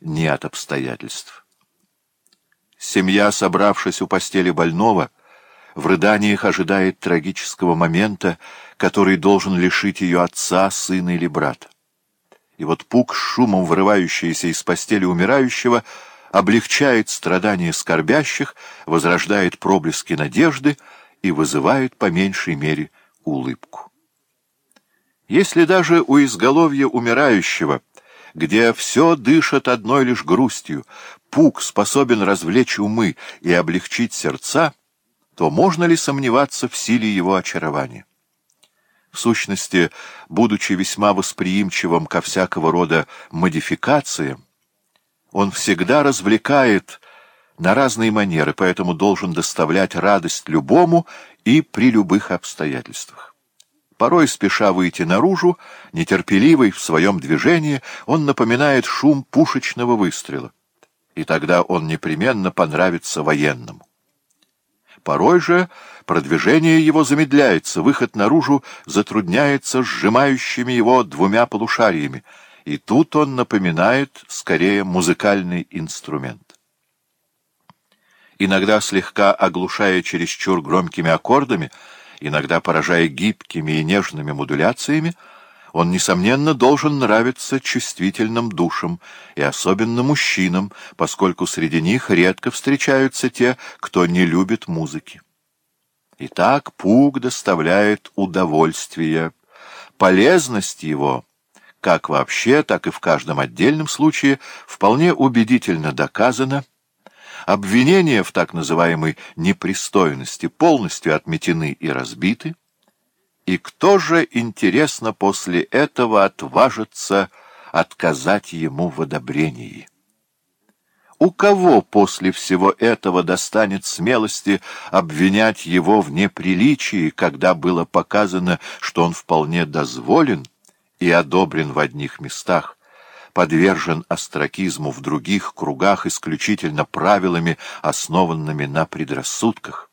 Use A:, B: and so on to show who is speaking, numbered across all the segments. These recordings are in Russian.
A: не от обстоятельств. Семья, собравшись у постели больного, в рыданиях ожидает трагического момента, который должен лишить ее отца, сына или брата. И вот пук, шумом вырывающийся из постели умирающего, облегчает страдания скорбящих, возрождает проблески надежды и вызывает по меньшей мере улыбку. Если даже у изголовья умирающего где все дышит одной лишь грустью, пук способен развлечь умы и облегчить сердца, то можно ли сомневаться в силе его очарования? В сущности, будучи весьма восприимчивым ко всякого рода модификациям, он всегда развлекает на разные манеры, поэтому должен доставлять радость любому и при любых обстоятельствах. Порой, спеша выйти наружу, нетерпеливый в своем движении, он напоминает шум пушечного выстрела. И тогда он непременно понравится военному. Порой же продвижение его замедляется, выход наружу затрудняется сжимающими его двумя полушариями, и тут он напоминает скорее музыкальный инструмент. Иногда, слегка оглушая чересчур громкими аккордами, иногда поражая гибкими и нежными модуляциями, он, несомненно, должен нравиться чувствительным душам, и особенно мужчинам, поскольку среди них редко встречаются те, кто не любит музыки. Итак, пуг доставляет удовольствие. Полезность его, как вообще, так и в каждом отдельном случае, вполне убедительно доказана — Обвинения в так называемой непристойности полностью отметены и разбиты. И кто же, интересно, после этого отважится отказать ему в одобрении? У кого после всего этого достанет смелости обвинять его в неприличии, когда было показано, что он вполне дозволен и одобрен в одних местах, подвержен остракизму в других кругах исключительно правилами, основанными на предрассудках.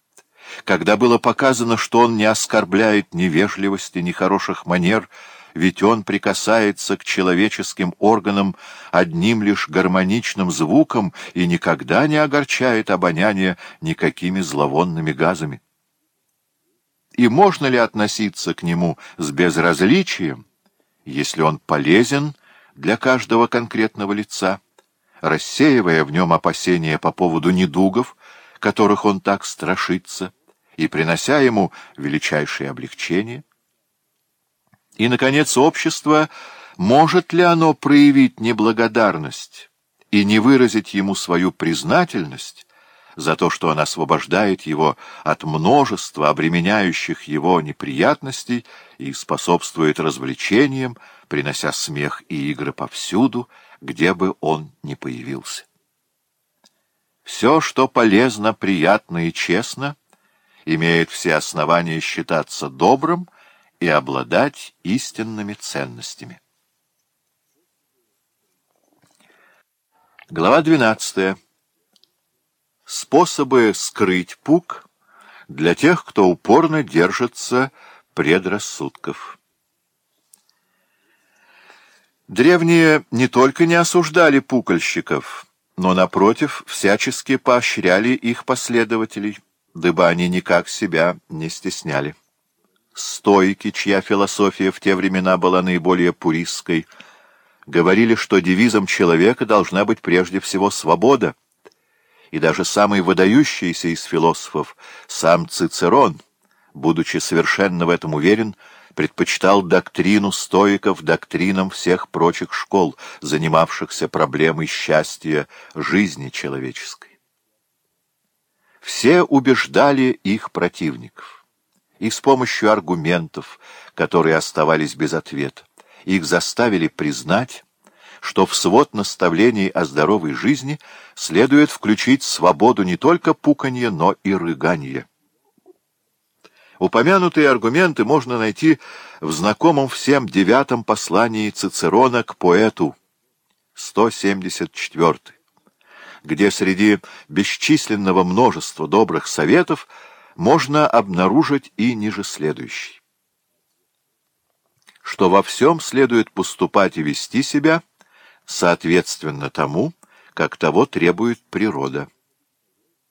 A: Когда было показано, что он не оскорбляет невежливости, нехороших манер, ведь он прикасается к человеческим органам одним лишь гармоничным звуком и никогда не огорчает обоняние никакими зловонными газами. И можно ли относиться к нему с безразличием, если он полезен для каждого конкретного лица, рассеивая в нем опасения по поводу недугов, которых он так страшится, и принося ему величайшее облегчение? И, наконец, общество, может ли оно проявить неблагодарность и не выразить ему свою признательность, за то, что он освобождает его от множества обременяющих его неприятностей и способствует развлечениям, принося смех и игры повсюду, где бы он ни появился. Все, что полезно, приятно и честно, имеет все основания считаться добрым и обладать истинными ценностями. Глава 12 способы скрыть пук для тех, кто упорно держится предрассудков. Древние не только не осуждали пукольщиков, но, напротив, всячески поощряли их последователей, дабы они никак себя не стесняли. Стойки, чья философия в те времена была наиболее пуристской, говорили, что девизом человека должна быть прежде всего свобода — и даже самый выдающийся из философов, сам Цицерон, будучи совершенно в этом уверен, предпочитал доктрину стоиков доктринам всех прочих школ, занимавшихся проблемой счастья жизни человеческой. Все убеждали их противников, и с помощью аргументов, которые оставались без ответа, их заставили признать, что в свод наставлений о здоровой жизни следует включить свободу не только пуканье, но и рыганье. Упомянутые аргументы можно найти в знакомом всем девятом послании Цицерона к поэту 174, где среди бесчисленного множества добрых советов можно обнаружить и ниже следующий. Что во всем следует поступать и вести себя, соответственно тому, как того требует природа.